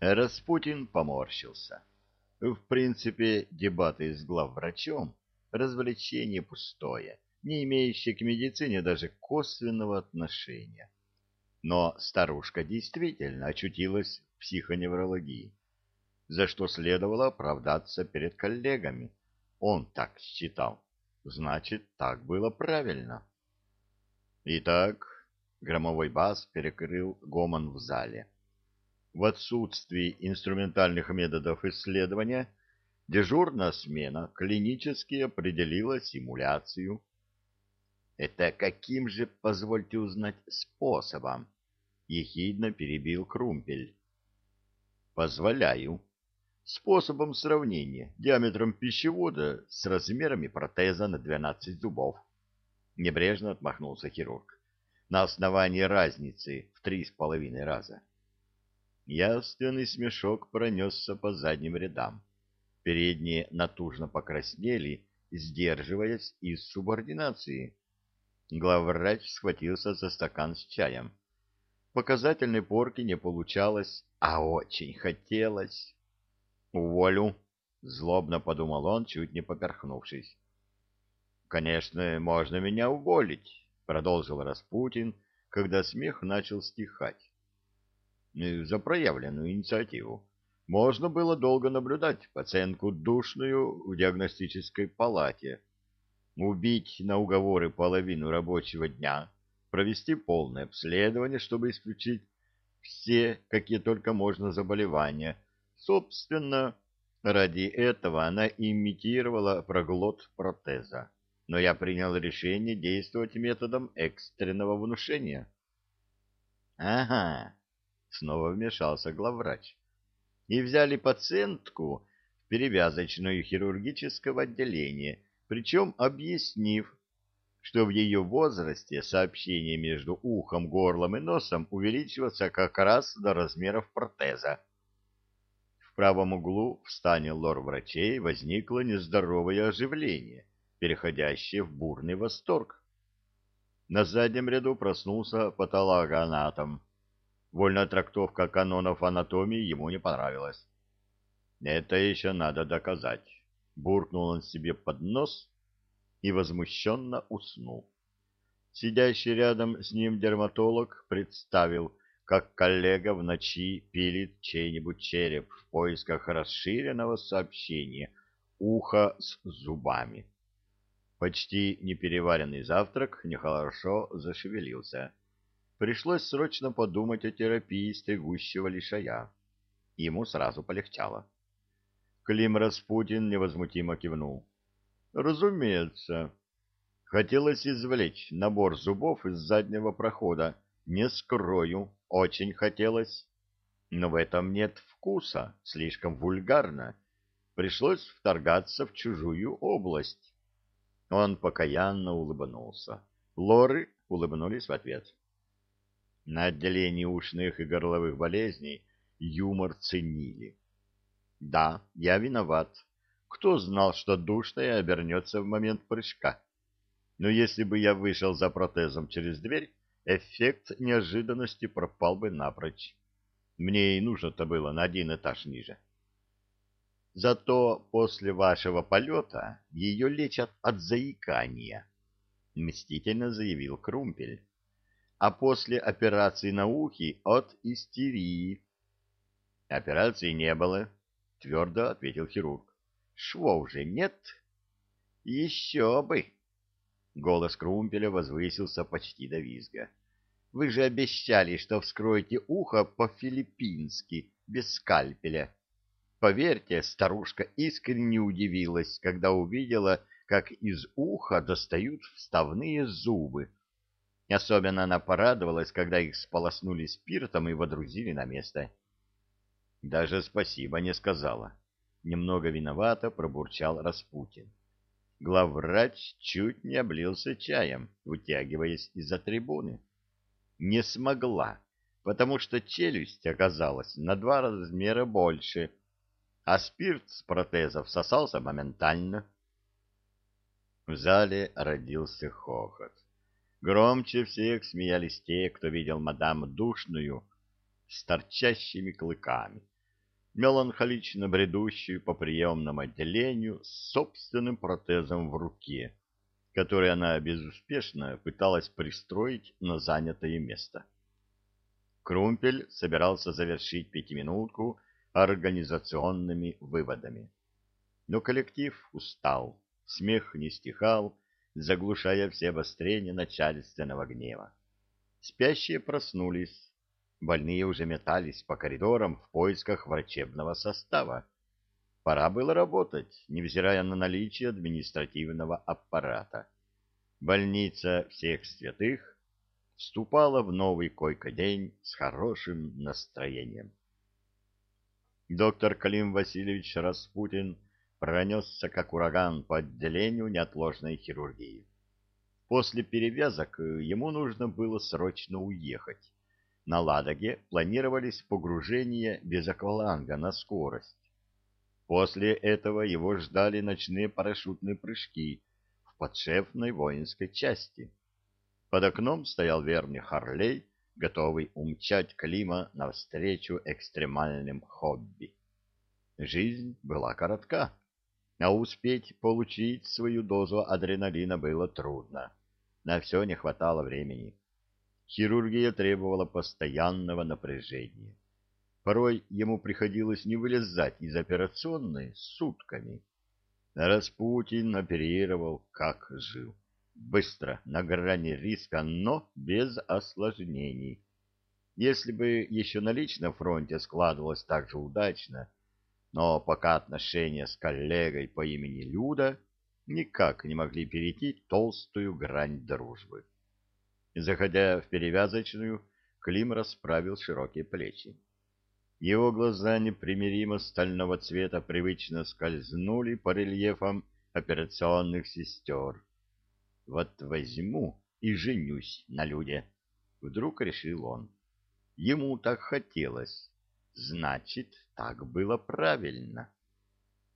Распутин поморщился. В принципе, дебаты с главврачом — развлечение пустое, не имеющее к медицине даже косвенного отношения. Но старушка действительно очутилась в психоневрологии, за что следовало оправдаться перед коллегами. Он так считал. Значит, так было правильно. Итак, громовой бас перекрыл гомон в зале. В отсутствии инструментальных методов исследования дежурная смена клинически определила симуляцию. Это каким же, позвольте узнать, способом? Ехидно перебил Крумпель. Позволяю. Способом сравнения диаметром пищевода с размерами протеза на 12 зубов. Небрежно отмахнулся хирург. На основании разницы в три с половиной раза. Явственный смешок пронесся по задним рядам. Передние натужно покраснели, сдерживаясь из субординации. Главврач схватился за стакан с чаем. Показательной порки не получалось, а очень хотелось. «Уволю!» — злобно подумал он, чуть не поперхнувшись. «Конечно, можно меня уволить», — продолжил Распутин, когда смех начал стихать. За проявленную инициативу. Можно было долго наблюдать пациентку душную в диагностической палате, убить на уговоры половину рабочего дня, провести полное обследование, чтобы исключить все, какие только можно заболевания. Собственно, ради этого она имитировала проглот протеза. Но я принял решение действовать методом экстренного внушения. — Ага, Снова вмешался главврач. И взяли пациентку в перевязочную хирургического отделения, причем объяснив, что в ее возрасте сообщение между ухом, горлом и носом увеличивается как раз до размеров протеза. В правом углу в стане лор-врачей возникло нездоровое оживление, переходящее в бурный восторг. На заднем ряду проснулся патологоанатом. Вольная трактовка канонов анатомии ему не понравилась. «Это еще надо доказать», — буркнул он себе под нос и возмущенно уснул. Сидящий рядом с ним дерматолог представил, как коллега в ночи пилит чей-нибудь череп в поисках расширенного сообщения «ухо с зубами». Почти непереваренный завтрак нехорошо зашевелился. Пришлось срочно подумать о терапии стригущего лишая. Ему сразу полегчало. Клим Распутин невозмутимо кивнул. Разумеется. Хотелось извлечь набор зубов из заднего прохода. Не скрою, очень хотелось. Но в этом нет вкуса, слишком вульгарно. Пришлось вторгаться в чужую область. Он покаянно улыбнулся. Лоры улыбнулись в ответ. На отделении ушных и горловых болезней юмор ценили. Да, я виноват. Кто знал, что душная обернется в момент прыжка? Но если бы я вышел за протезом через дверь, эффект неожиданности пропал бы напрочь. Мне и нужно-то было на один этаж ниже. Зато после вашего полета ее лечат от заикания, — мстительно заявил Крумпель а после операции на ухе от истерии. Операции не было, твердо ответил хирург. Швов уже нет? Еще бы! Голос Крумпеля возвысился почти до визга. Вы же обещали, что вскроете ухо по-филиппински, без скальпеля. Поверьте, старушка искренне удивилась, когда увидела, как из уха достают вставные зубы, Особенно она порадовалась, когда их сполоснули спиртом и водрузили на место. Даже спасибо не сказала. Немного виновато пробурчал Распутин. Главврач чуть не облился чаем, вытягиваясь из-за трибуны. Не смогла, потому что челюсть оказалась на два размера больше, а спирт с протезов сосался моментально. В зале родился хохот. Громче всех смеялись те, кто видел мадам душную с торчащими клыками, меланхолично бредущую по приемному отделению с собственным протезом в руке, который она безуспешно пыталась пристроить на занятое место. Крумпель собирался завершить пятиминутку организационными выводами. Но коллектив устал, смех не стихал, заглушая все обострения начальственного гнева. Спящие проснулись, больные уже метались по коридорам в поисках врачебного состава. Пора было работать, невзирая на наличие административного аппарата. Больница всех святых вступала в новый койко-день с хорошим настроением. Доктор Клим Васильевич Распутин пронесся как ураган по отделению неотложной хирургии. После перевязок ему нужно было срочно уехать. На Ладоге планировались погружения без акваланга на скорость. После этого его ждали ночные парашютные прыжки в подшефной воинской части. Под окном стоял верный Харлей, готовый умчать Клима навстречу экстремальным хобби. Жизнь была коротка, а успеть получить свою дозу адреналина было трудно. На все не хватало времени. Хирургия требовала постоянного напряжения. Порой ему приходилось не вылезать из операционной сутками. Распутин оперировал, как жил быстро, на грани риска, но без осложнений. Если бы еще на личном фронте складывалось так же удачно, но пока отношения с коллегой по имени Люда никак не могли перейти толстую грань дружбы. Заходя в перевязочную, Клим расправил широкие плечи. Его глаза непримиримо стального цвета привычно скользнули по рельефам операционных сестер. Вот возьму и женюсь на Люде. Вдруг решил он. Ему так хотелось. Значит, так было правильно.